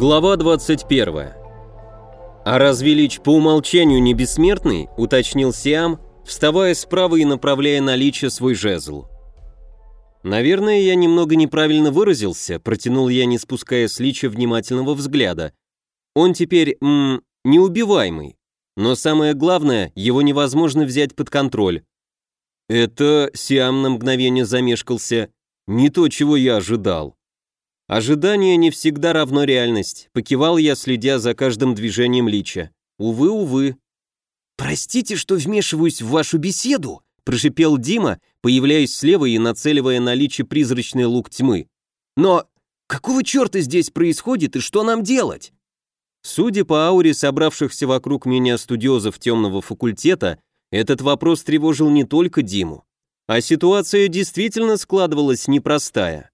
Глава 21. «А разве Лич по умолчанию не бессмертный?» – уточнил Сиам, вставая справа и направляя на Лича свой жезл. «Наверное, я немного неправильно выразился», – протянул я, не спуская с Лича внимательного взгляда. «Он теперь, м, неубиваемый. Но самое главное, его невозможно взять под контроль». «Это...» – Сиам на мгновение замешкался. «Не то, чего я ожидал». Ожидание не всегда равно реальность. Покивал я, следя за каждым движением Лича. Увы, увы. «Простите, что вмешиваюсь в вашу беседу», прошипел Дима, появляясь слева и нацеливая на Лича призрачный лук тьмы. «Но какого черта здесь происходит и что нам делать?» Судя по ауре собравшихся вокруг меня студиозов темного факультета, этот вопрос тревожил не только Диму. А ситуация действительно складывалась непростая.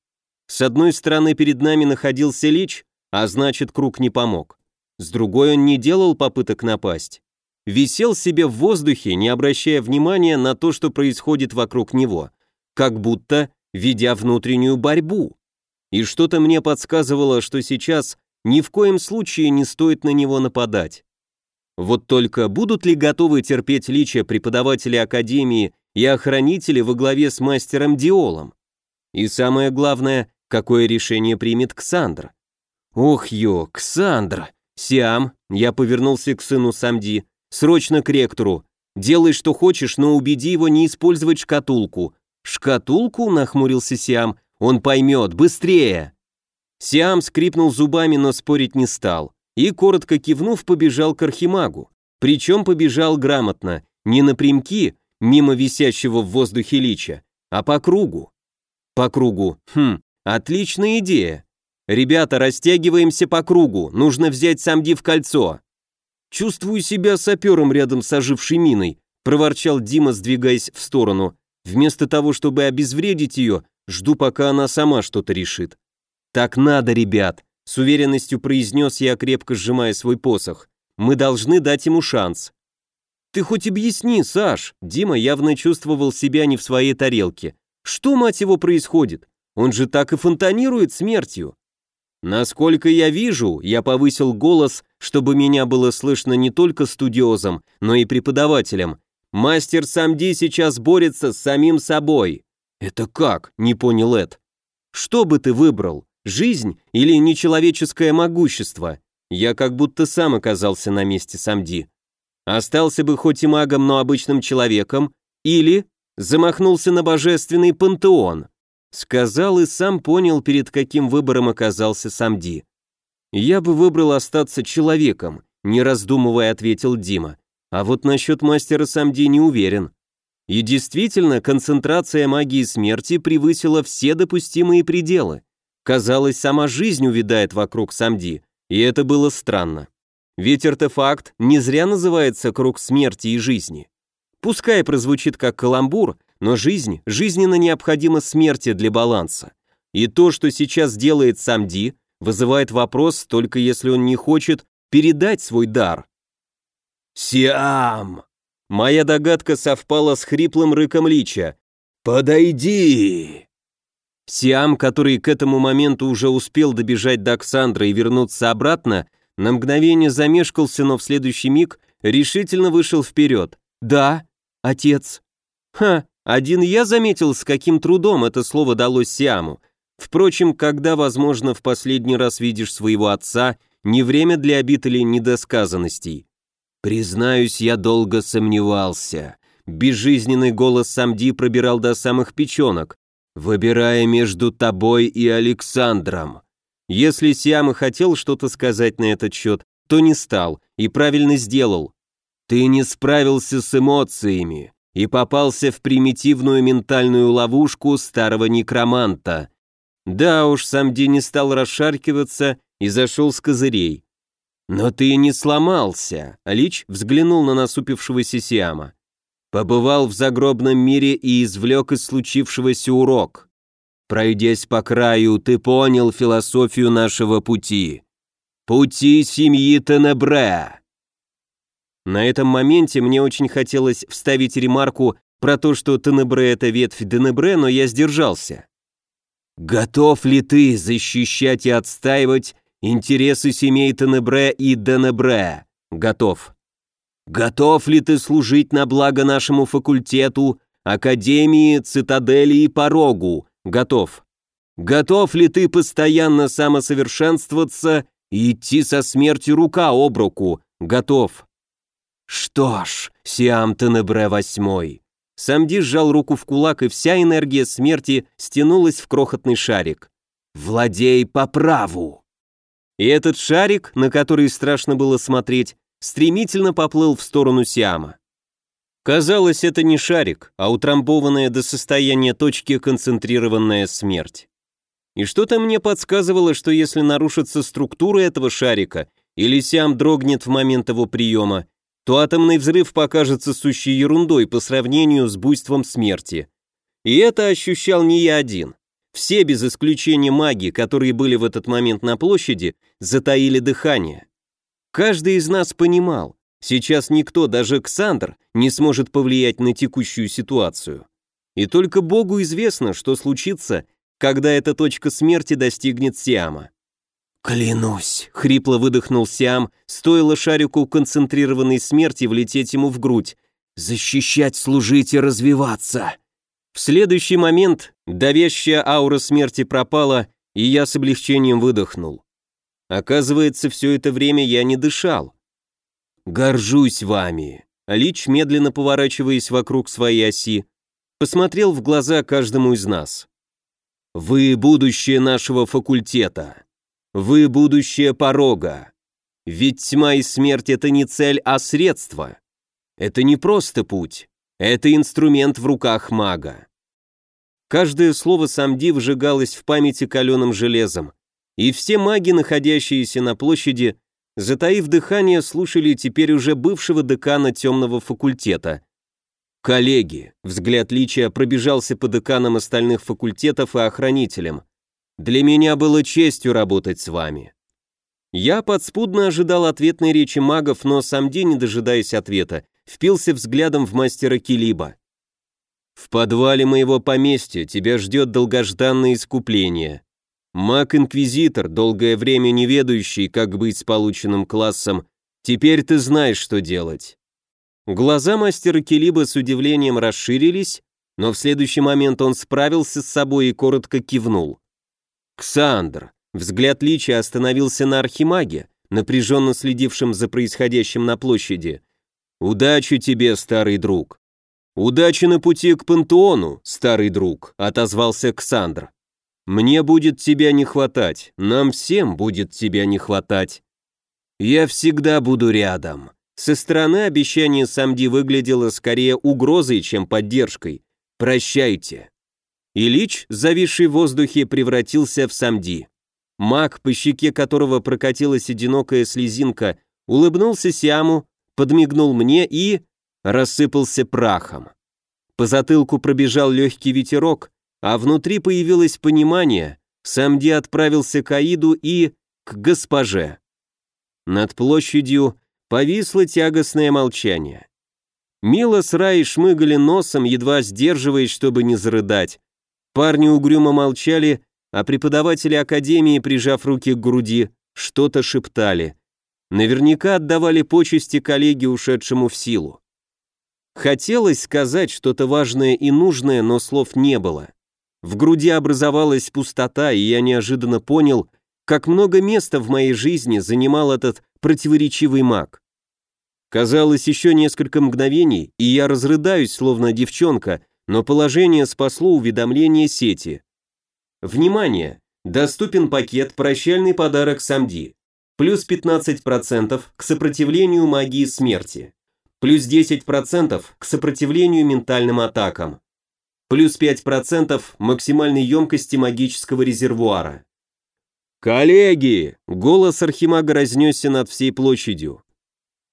С одной стороны перед нами находился Лич, а значит круг не помог. С другой он не делал попыток напасть. Висел себе в воздухе, не обращая внимания на то, что происходит вокруг него, как будто ведя внутреннюю борьбу. И что-то мне подсказывало, что сейчас ни в коем случае не стоит на него нападать. Вот только будут ли готовы терпеть личия преподаватели Академии и охранители во главе с мастером Диолом? И самое главное, какое решение примет Ксандр. Ох, ё, Ксандр! Сиам, я повернулся к сыну Самди, срочно к ректору. Делай, что хочешь, но убеди его не использовать шкатулку. Шкатулку, нахмурился Сиам, он поймет, быстрее! Сиам скрипнул зубами, но спорить не стал. И, коротко кивнув, побежал к Архимагу. Причем побежал грамотно, не напрямки, мимо висящего в воздухе лича, а по кругу. По кругу, хм, Отличная идея. Ребята, растягиваемся по кругу, нужно взять Самди в кольцо. Чувствую себя сапером рядом с ожившей миной, проворчал Дима, сдвигаясь в сторону. Вместо того, чтобы обезвредить ее, жду, пока она сама что-то решит. Так надо, ребят, с уверенностью произнес я, крепко сжимая свой посох. Мы должны дать ему шанс. Ты хоть объясни, Саш. Дима явно чувствовал себя не в своей тарелке. Что, мать его, происходит? Он же так и фонтанирует смертью. Насколько я вижу, я повысил голос, чтобы меня было слышно не только студиозом, но и преподавателем. Мастер Самди сейчас борется с самим собой. Это как? Не понял Эд. Что бы ты выбрал? Жизнь или нечеловеческое могущество? Я как будто сам оказался на месте Самди. Остался бы хоть и магом, но обычным человеком, или замахнулся на божественный пантеон. Сказал и сам понял, перед каким выбором оказался Самди. «Я бы выбрал остаться человеком», не раздумывая ответил Дима. А вот насчет мастера Самди не уверен. И действительно, концентрация магии смерти превысила все допустимые пределы. Казалось, сама жизнь увядает вокруг Самди, и это было странно. Ведь артефакт не зря называется «круг смерти и жизни». Пускай прозвучит как каламбур, но жизнь жизненно необходима смерти для баланса. И то, что сейчас делает сам Ди, вызывает вопрос, только если он не хочет передать свой дар. «Сиам!» Моя догадка совпала с хриплым рыком Лича. «Подойди!» Сиам, который к этому моменту уже успел добежать до Оксандра и вернуться обратно, на мгновение замешкался, но в следующий миг решительно вышел вперед. «Да, отец». «Ха, один я заметил, с каким трудом это слово далось Сиаму. Впрочем, когда, возможно, в последний раз видишь своего отца, не время для обид недосказанностей. Признаюсь, я долго сомневался. Безжизненный голос Самди пробирал до самых печенок, выбирая между тобой и Александром. Если Сиам и хотел что-то сказать на этот счет, то не стал и правильно сделал. Ты не справился с эмоциями и попался в примитивную ментальную ловушку старого некроманта. Да уж, сам Ди не стал расшаркиваться и зашел с козырей. «Но ты не сломался», — Лич взглянул на насупившегося Сиама. «Побывал в загробном мире и извлек из случившегося урок. Пройдясь по краю, ты понял философию нашего пути. Пути семьи Тенебре». На этом моменте мне очень хотелось вставить ремарку про то, что Тенебре — это ветвь Денебре, но я сдержался. «Готов ли ты защищать и отстаивать Интересы семей Тенебре и Денебре. Готов. Готов ли ты служить на благо нашему факультету, академии, цитадели и порогу? Готов. Готов ли ты постоянно самосовершенствоваться и идти со смертью рука об руку? Готов. Что ж, Сиам Тенебре восьмой. Самди сжал руку в кулак, и вся энергия смерти стянулась в крохотный шарик. «Владей по праву!» И этот шарик, на который страшно было смотреть, стремительно поплыл в сторону Сиама. Казалось, это не шарик, а утрамбованная до состояния точки концентрированная смерть. И что-то мне подсказывало, что если нарушится структура этого шарика, или Сиам дрогнет в момент его приема, то атомный взрыв покажется сущей ерундой по сравнению с буйством смерти. И это ощущал не я один. Все, без исключения маги, которые были в этот момент на площади, затаили дыхание. Каждый из нас понимал, сейчас никто, даже Ксандр, не сможет повлиять на текущую ситуацию. И только Богу известно, что случится, когда эта точка смерти достигнет Сиама. «Клянусь!» — хрипло выдохнул Сиам, стоило шарику концентрированной смерти влететь ему в грудь. «Защищать, служить и развиваться!» В следующий момент давящая аура смерти пропала, и я с облегчением выдохнул. Оказывается, все это время я не дышал. «Горжусь вами!» Лич, медленно поворачиваясь вокруг своей оси, посмотрел в глаза каждому из нас. «Вы будущее нашего факультета!» Вы будущее порога. Ведь тьма и смерть это не цель, а средство. Это не просто путь. Это инструмент в руках мага. Каждое слово Самди вжигалось в памяти каленым железом, и все маги, находящиеся на площади, затаив дыхание, слушали теперь уже бывшего декана темного факультета. «Коллеги», взгляд Личия пробежался по деканам остальных факультетов и охранителям, для меня было честью работать с вами». Я подспудно ожидал ответной речи магов, но сам день, не дожидаясь ответа, впился взглядом в мастера Килиба. «В подвале моего поместья тебя ждет долгожданное искупление. Маг-инквизитор, долгое время не ведающий, как быть с полученным классом, теперь ты знаешь, что делать». Глаза мастера Килиба с удивлением расширились, но в следующий момент он справился с собой и коротко кивнул. «Ксандр!» Взгляд Лича остановился на архимаге, напряженно следившем за происходящим на площади. «Удачи тебе, старый друг!» «Удачи на пути к пантеону, старый друг», — отозвался Ксандр. «Мне будет тебя не хватать, нам всем будет тебя не хватать. Я всегда буду рядом». Со стороны обещание Самди выглядело скорее угрозой, чем поддержкой. «Прощайте». Ильич, зависший в воздухе, превратился в самди. Маг, по щеке которого прокатилась одинокая слезинка, улыбнулся Сиаму, подмигнул мне и... рассыпался прахом. По затылку пробежал легкий ветерок, а внутри появилось понимание, Самди отправился к Аиду и... к госпоже. Над площадью повисло тягостное молчание. Мила с Раей шмыгали носом, едва сдерживаясь, чтобы не зарыдать, Парни угрюмо молчали, а преподаватели академии, прижав руки к груди, что-то шептали. Наверняка отдавали почести коллеге, ушедшему в силу. Хотелось сказать что-то важное и нужное, но слов не было. В груди образовалась пустота, и я неожиданно понял, как много места в моей жизни занимал этот противоречивый маг. Казалось, еще несколько мгновений, и я разрыдаюсь, словно девчонка, но положение спасло уведомление сети. Внимание! Доступен пакет «Прощальный подарок Самди». Плюс 15% к сопротивлению магии смерти. Плюс 10% к сопротивлению ментальным атакам. Плюс 5% максимальной емкости магического резервуара. «Коллеги!» — голос Архимага разнесся над всей площадью.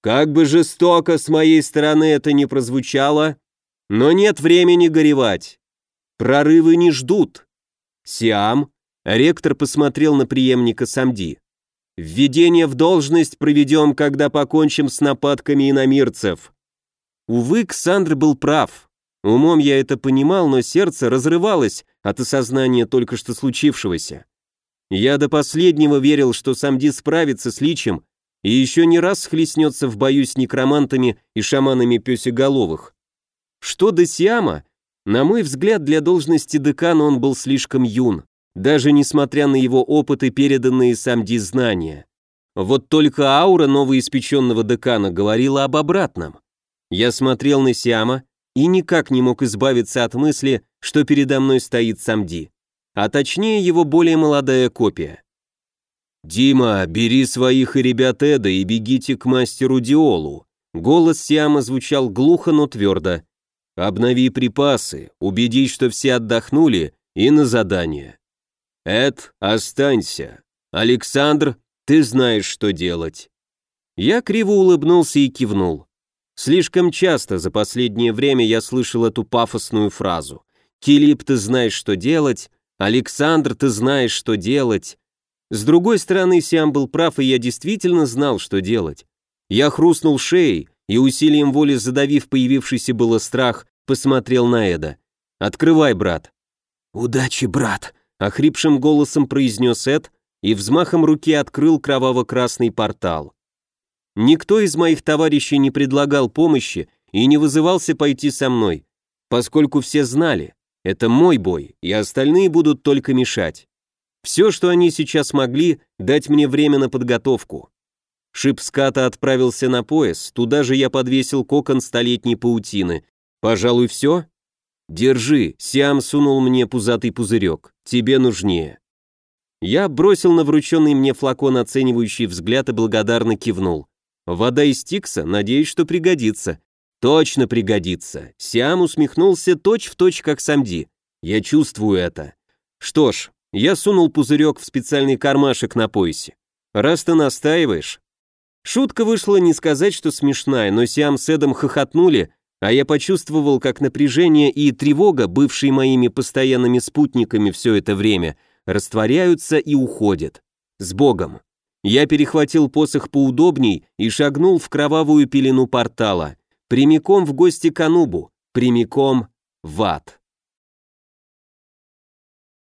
«Как бы жестоко с моей стороны это ни прозвучало, но нет времени горевать. Прорывы не ждут. Сиам, ректор посмотрел на преемника Самди. Введение в должность проведем, когда покончим с нападками иномирцев. Увы, Ксандр был прав. Умом я это понимал, но сердце разрывалось от осознания только что случившегося. Я до последнего верил, что Самди справится с Личем и еще не раз схлестнется в бою с некромантами и шаманами пёсеголовых. Что до Сиама, на мой взгляд, для должности декана он был слишком юн, даже несмотря на его опыт и переданные Самди знания. Вот только аура новоиспеченного декана говорила об обратном. Я смотрел на Сиама и никак не мог избавиться от мысли, что передо мной стоит Самди, а точнее его более молодая копия. «Дима, бери своих и ребят Эда и бегите к мастеру Диолу». Голос Сиама звучал глухо, но твердо. «Обнови припасы, убедись, что все отдохнули, и на задание. Эд, останься. Александр, ты знаешь, что делать». Я криво улыбнулся и кивнул. Слишком часто за последнее время я слышал эту пафосную фразу. «Килип, ты знаешь, что делать», «Александр, ты знаешь, что делать». С другой стороны, Сиам был прав, и я действительно знал, что делать. Я хрустнул шеей и усилием воли задавив появившийся было страх, посмотрел на Эда. «Открывай, брат». «Удачи, брат», — охрипшим голосом произнес Эд и взмахом руки открыл кроваво-красный портал. Никто из моих товарищей не предлагал помощи и не вызывался пойти со мной, поскольку все знали, это мой бой, и остальные будут только мешать. Все, что они сейчас могли, дать мне время на подготовку. Шип ската отправился на пояс, туда же я подвесил кокон столетней паутины. Пожалуй, все? Держи, Сиам сунул мне пузатый пузырек, тебе нужнее. Я бросил на врученный мне флакон оценивающий взгляд и благодарно кивнул. Вода из Тикса, надеюсь, что пригодится. Точно пригодится. Сиам усмехнулся точь-в-точь, точь, как Самди. Я чувствую это. Что ж, я сунул пузырек в специальный кармашек на поясе. Раз ты настаиваешь. Шутка вышла не сказать, что смешная, но Сиам с Эдом хохотнули, а я почувствовал, как напряжение и тревога, бывшие моими постоянными спутниками все это время, растворяются и уходят. С Богом. Я перехватил посох поудобней и шагнул в кровавую пелену портала, прямиком в гости к Анубу, прямиком в ад.